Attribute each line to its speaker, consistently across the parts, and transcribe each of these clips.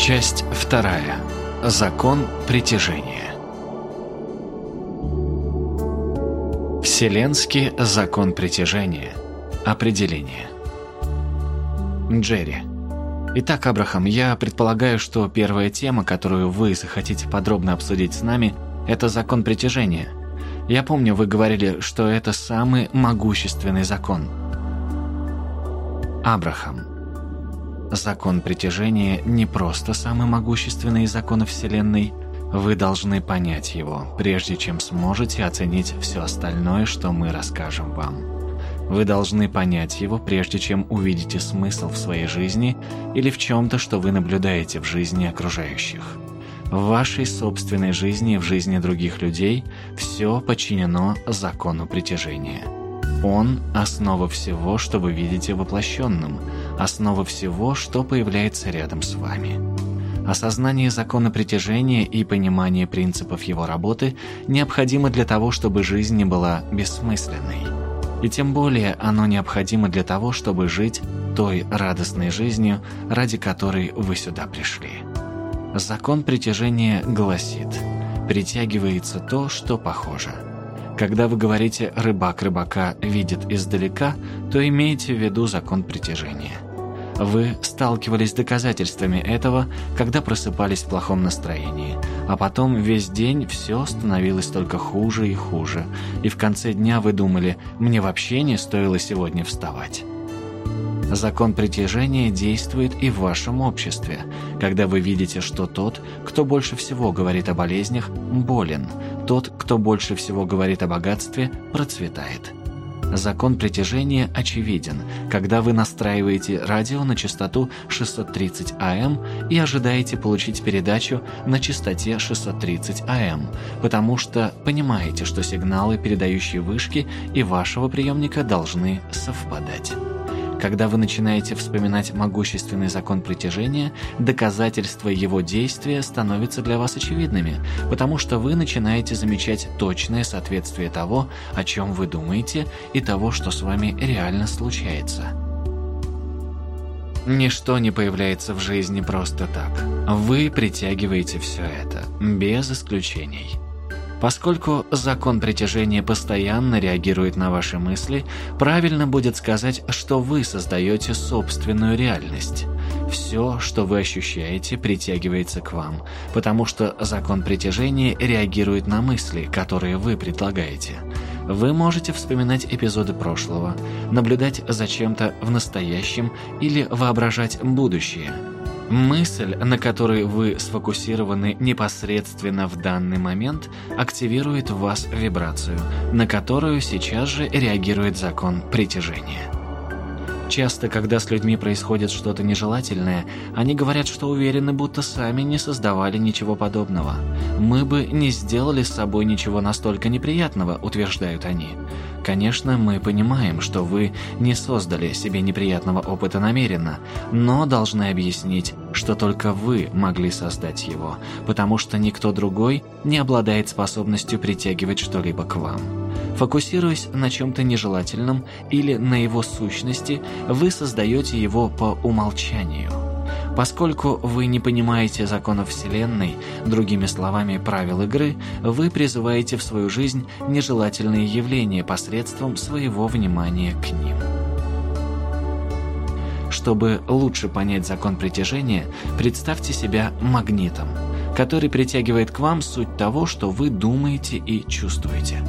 Speaker 1: Часть вторая. Закон притяжения. Вселенский закон притяжения. Определение. Джерри. Итак, Абрахам, я предполагаю, что первая тема, которую вы захотите подробно обсудить с нами, это закон притяжения. Я помню, вы говорили, что это самый могущественный закон. Абрахам. Закон притяжения не просто самый могущественный из законов Вселенной. Вы должны понять его, прежде чем сможете оценить все остальное, что мы расскажем вам. Вы должны понять его, прежде чем увидите смысл в своей жизни или в чем-то, что вы наблюдаете в жизни окружающих. В вашей собственной жизни и в жизни других людей все подчинено закону притяжения. Он – основа всего, что вы видите воплощенным, основа всего, что появляется рядом с вами. Осознание закона притяжения и понимание принципов его работы необходимо для того, чтобы жизнь не была бессмысленной. И тем более оно необходимо для того, чтобы жить той радостной жизнью, ради которой вы сюда пришли. Закон притяжения гласит «притягивается то, что похоже». Когда вы говорите «рыбак рыбака видит издалека», то имеете в виду закон притяжения – вы сталкивались с доказательствами этого, когда просыпались в плохом настроении, а потом весь день все становилось только хуже и хуже, и в конце дня вы думали «мне вообще не стоило сегодня вставать». Закон притяжения действует и в вашем обществе, когда вы видите, что тот, кто больше всего говорит о болезнях, болен, тот, кто больше всего говорит о богатстве, процветает – Закон притяжения очевиден, когда вы настраиваете радио на частоту 630 АМ и ожидаете получить передачу на частоте 630 АМ, потому что понимаете, что сигналы, передающие вышки и вашего приемника должны совпадать. Когда вы начинаете вспоминать могущественный закон притяжения, доказательства его действия становятся для вас очевидными, потому что вы начинаете замечать точное соответствие того, о чем вы думаете, и того, что с вами реально случается. Ничто не появляется в жизни просто так. Вы притягиваете все это, без исключений. Поскольку закон притяжения постоянно реагирует на ваши мысли, правильно будет сказать, что вы создаете собственную реальность. Все, что вы ощущаете, притягивается к вам, потому что закон притяжения реагирует на мысли, которые вы предлагаете. Вы можете вспоминать эпизоды прошлого, наблюдать за чем-то в настоящем или воображать будущее – Мысль, на которой вы сфокусированы непосредственно в данный момент, активирует в вас вибрацию, на которую сейчас же реагирует закон притяжения. Часто, когда с людьми происходит что-то нежелательное, они говорят, что уверены, будто сами не создавали ничего подобного. «Мы бы не сделали с собой ничего настолько неприятного», – утверждают они. Конечно, мы понимаем, что вы не создали себе неприятного опыта намеренно, но должны объяснить, что только вы могли создать его, потому что никто другой не обладает способностью притягивать что-либо к вам. Фокусируясь на чем-то нежелательном или на его сущности, вы создаете его по умолчанию. Поскольку вы не понимаете законов Вселенной, другими словами, правил игры, вы призываете в свою жизнь нежелательные явления посредством своего внимания к ним. Чтобы лучше понять закон притяжения, представьте себя магнитом, который притягивает к вам суть того, что вы думаете и чувствуете.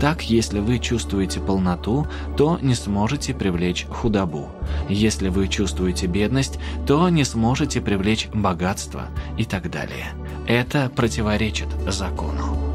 Speaker 1: Так, если вы чувствуете полноту, то не сможете привлечь худобу. Если вы чувствуете бедность, то не сможете привлечь богатство и так далее. Это противоречит закону.